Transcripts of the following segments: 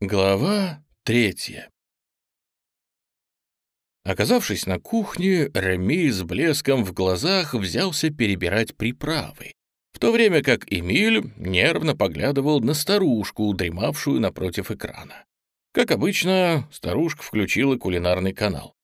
Глава третья Оказавшись на кухне, Реми с блеском в глазах взялся перебирать приправы, в то время как Эмиль нервно поглядывал на старушку, дремавшую напротив экрана. Как обычно, старушка включила кулинарный канал.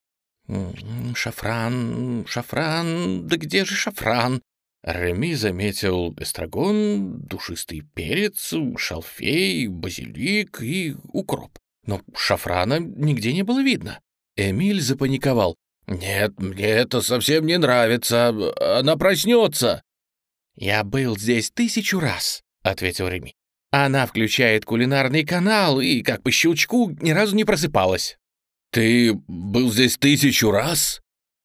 «Шафран, шафран, да где же шафран?» Реми заметил эстрагон, душистый перец, шалфей, базилик и укроп. Но шафрана нигде не было видно. Эмиль запаниковал. «Нет, мне это совсем не нравится. Она проснется». «Я был здесь тысячу раз», — ответил Реми. «Она включает кулинарный канал и, как по щелчку, ни разу не просыпалась». «Ты был здесь тысячу раз?»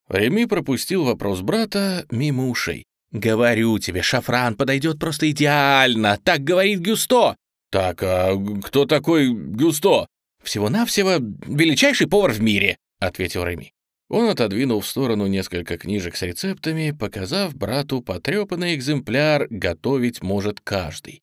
Реми пропустил вопрос брата мимо ушей. «Говорю тебе, шафран подойдет просто идеально, так говорит Гюсто». «Так, а кто такой Гюсто?» «Всего-навсего величайший повар в мире», — ответил Реми. Он отодвинул в сторону несколько книжек с рецептами, показав брату потрепанный экземпляр «Готовить может каждый».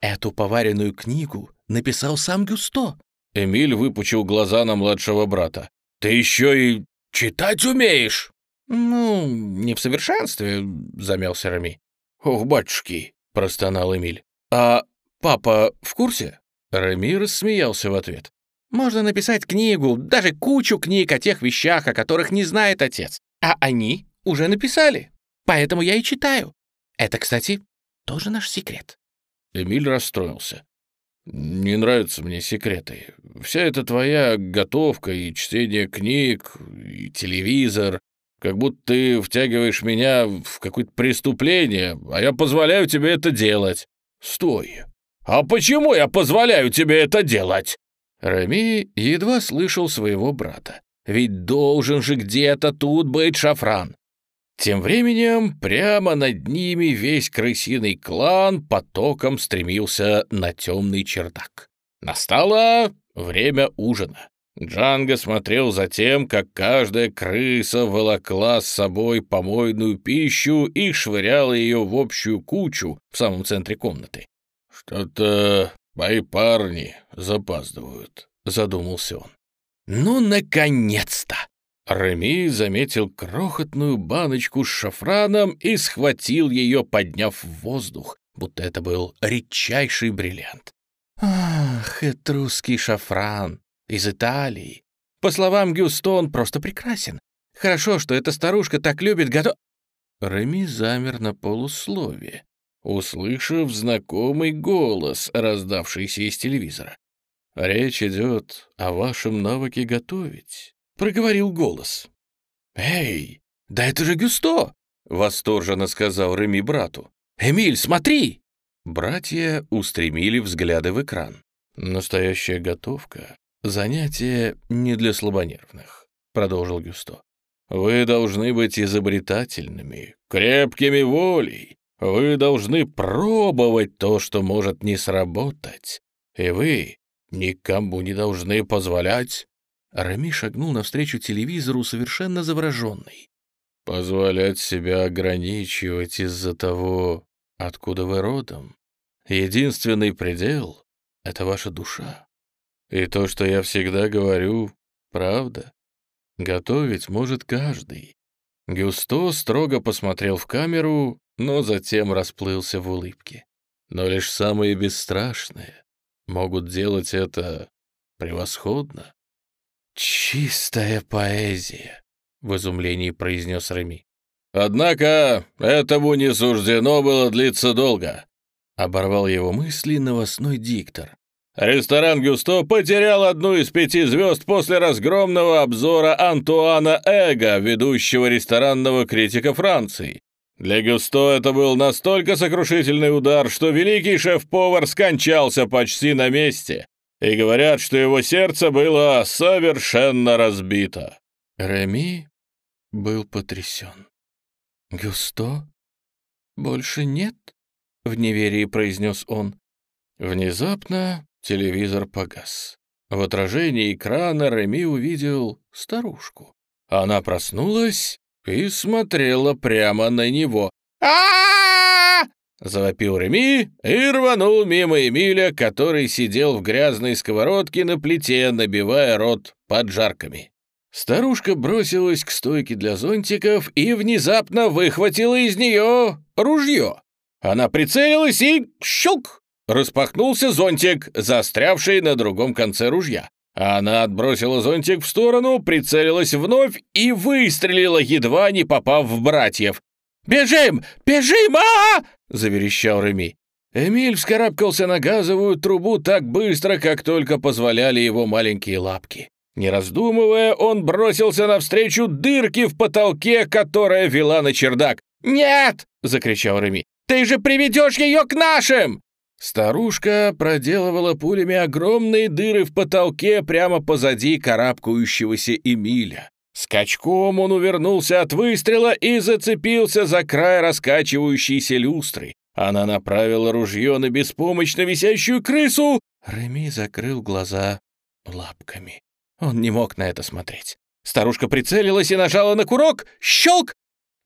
Эту поваренную книгу написал сам Гюсто. Эмиль выпучил глаза на младшего брата. «Ты еще и читать умеешь?» «Ну, не в совершенстве», — замялся Рами. «Ох, батюшки», — простонал Эмиль. «А папа в курсе?» Рами рассмеялся в ответ. «Можно написать книгу, даже кучу книг о тех вещах, о которых не знает отец. А они уже написали. Поэтому я и читаю. Это, кстати, тоже наш секрет». Эмиль расстроился. «Не нравятся мне секреты. Вся эта твоя готовка и чтение книг, и телевизор, как будто ты втягиваешь меня в какое-то преступление, а я позволяю тебе это делать. Стой. А почему я позволяю тебе это делать? Рами едва слышал своего брата. Ведь должен же где-то тут быть шафран. Тем временем прямо над ними весь крысиный клан потоком стремился на темный чердак. Настало время ужина. Джанго смотрел за тем, как каждая крыса волокла с собой помойную пищу и швыряла ее в общую кучу в самом центре комнаты. «Что-то мои парни запаздывают», — задумался он. «Ну, наконец-то!» Реми заметил крохотную баночку с шафраном и схватил ее, подняв в воздух, будто это был редчайший бриллиант. «Ах, этрусский шафран! Из Италии. По словам Гюстон, просто прекрасен. Хорошо, что эта старушка так любит готов...» Реми замер на полусловие, услышав знакомый голос, раздавшийся из телевизора. «Речь идет о вашем навыке готовить», — проговорил голос. «Эй, да это же Гюсто!» — восторженно сказал Реми брату. «Эмиль, смотри!» Братья устремили взгляды в экран. Настоящая готовка «Занятие не для слабонервных», — продолжил Гюсто. «Вы должны быть изобретательными, крепкими волей. Вы должны пробовать то, что может не сработать. И вы никому не должны позволять...» Рами шагнул навстречу телевизору, совершенно завороженный. «Позволять себя ограничивать из-за того, откуда вы родом. Единственный предел — это ваша душа. И то, что я всегда говорю, правда. Готовить может каждый. Гюсто строго посмотрел в камеру, но затем расплылся в улыбке. Но лишь самые бесстрашные могут делать это превосходно. «Чистая поэзия», — в изумлении произнес Реми. «Однако этому не суждено было длиться долго», — оборвал его мысли новостной диктор. Ресторан «Гюсто» потерял одну из пяти звезд после разгромного обзора Антуана Эго, ведущего ресторанного критика Франции. Для Гюсто это был настолько сокрушительный удар, что великий шеф-повар скончался почти на месте. И говорят, что его сердце было совершенно разбито. Реми был потрясен. «Гюсто? Больше нет?» — в неверии произнес он. Внезапно Телевизор погас. В отражении экрана Реми увидел старушку. Она проснулась и смотрела прямо на него. а — завопил Реми и рванул мимо Эмиля, который сидел в грязной сковородке на плите, набивая рот поджарками. Старушка бросилась к стойке для зонтиков и внезапно выхватила из нее ружье. Она прицелилась и щелк! Распахнулся зонтик, застрявший на другом конце ружья. Она отбросила зонтик в сторону, прицелилась вновь и выстрелила, едва не попав в братьев. «Бежим! Бежим! а, -а, -а заверещал Реми. Эмиль вскарабкался на газовую трубу так быстро, как только позволяли его маленькие лапки. Не раздумывая, он бросился навстречу дырке в потолке, которая вела на чердак. «Нет!» — закричал Реми. «Ты же приведешь ее к нашим!» Старушка проделывала пулями огромные дыры в потолке прямо позади карабкающегося Эмиля. Скачком он увернулся от выстрела и зацепился за край раскачивающейся люстры. Она направила ружье на беспомощно висящую крысу. Реми закрыл глаза лапками. Он не мог на это смотреть. Старушка прицелилась и нажала на курок. Щелк!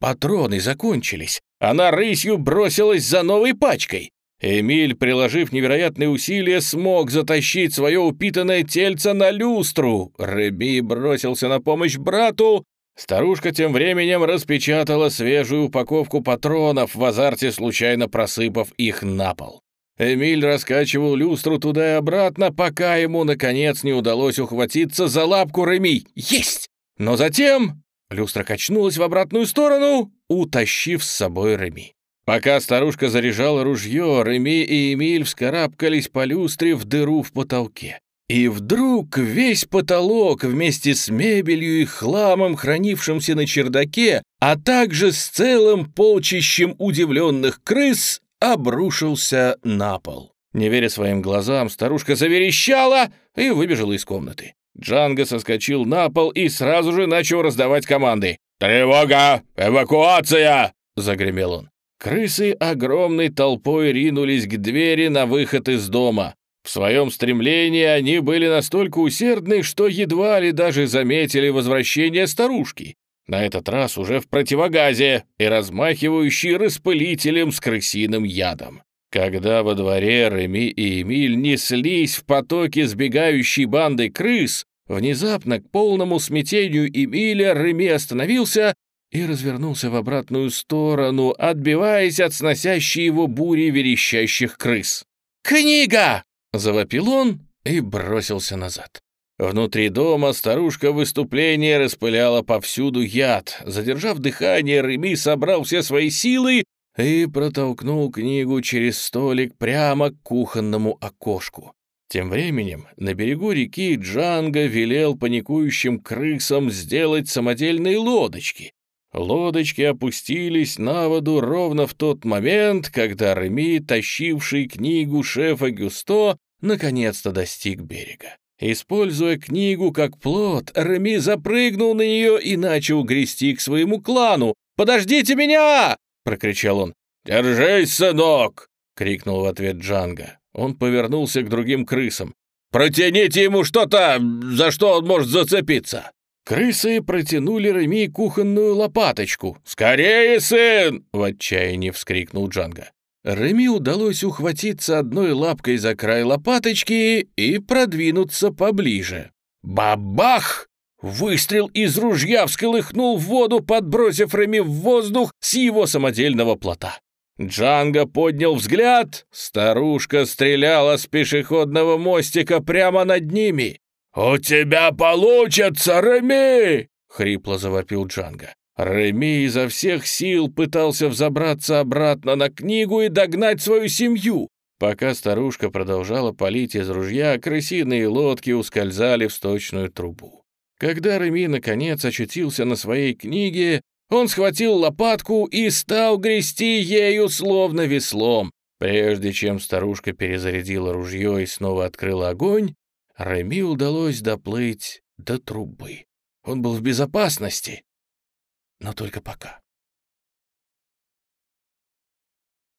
Патроны закончились. Она рысью бросилась за новой пачкой. Эмиль, приложив невероятные усилия, смог затащить свое упитанное тельце на люстру. Рэби бросился на помощь брату. Старушка тем временем распечатала свежую упаковку патронов, в азарте случайно просыпав их на пол. Эмиль раскачивал люстру туда и обратно, пока ему, наконец, не удалось ухватиться за лапку Реми. Есть! Но затем люстра качнулась в обратную сторону, утащив с собой Реми. Пока старушка заряжала ружье, Реми и Эмиль вскарабкались по люстре в дыру в потолке. И вдруг весь потолок вместе с мебелью и хламом, хранившимся на чердаке, а также с целым полчищем удивленных крыс, обрушился на пол. Не веря своим глазам, старушка заверещала и выбежала из комнаты. Джанго соскочил на пол и сразу же начал раздавать команды. «Тревога! Эвакуация!» — загремел он. Крысы огромной толпой ринулись к двери на выход из дома. В своем стремлении они были настолько усердны, что едва ли даже заметили возвращение старушки. На этот раз уже в противогазе и размахивающий распылителем с крысиным ядом. Когда во дворе Реми и Эмиль неслись в потоке сбегающей банды крыс, внезапно к полному смятению Эмиля Реми остановился и развернулся в обратную сторону, отбиваясь от сносящей его бури верещащих крыс. «Книга!» — завопил он и бросился назад. Внутри дома старушка выступление распыляла повсюду яд. Задержав дыхание, Реми собрал все свои силы и протолкнул книгу через столик прямо к кухонному окошку. Тем временем на берегу реки Джанго велел паникующим крысам сделать самодельные лодочки, Лодочки опустились на воду ровно в тот момент, когда Реми, тащивший книгу шефа Гюсто, наконец-то достиг берега. Используя книгу как плод, Реми запрыгнул на нее и начал грести к своему клану. «Подождите меня!» — прокричал он. «Держись, сынок!» — крикнул в ответ Джанго. Он повернулся к другим крысам. «Протяните ему что-то, за что он может зацепиться!» Крысы протянули Реми кухонную лопаточку. «Скорее, сын!» — в отчаянии вскрикнул Джанго. Реми удалось ухватиться одной лапкой за край лопаточки и продвинуться поближе. Бабах! Выстрел из ружья всколыхнул в воду, подбросив Реми в воздух с его самодельного плота. Джанго поднял взгляд. Старушка стреляла с пешеходного мостика прямо над ними. «У тебя получится, Реми!» — хрипло завопил Джанго. Реми изо всех сил пытался взобраться обратно на книгу и догнать свою семью. Пока старушка продолжала палить из ружья, крысиные лодки ускользали в сточную трубу. Когда Реми наконец очутился на своей книге, он схватил лопатку и стал грести ею словно веслом. Прежде чем старушка перезарядила ружье и снова открыла огонь, Реми удалось доплыть до трубы. Он был в безопасности, но только пока.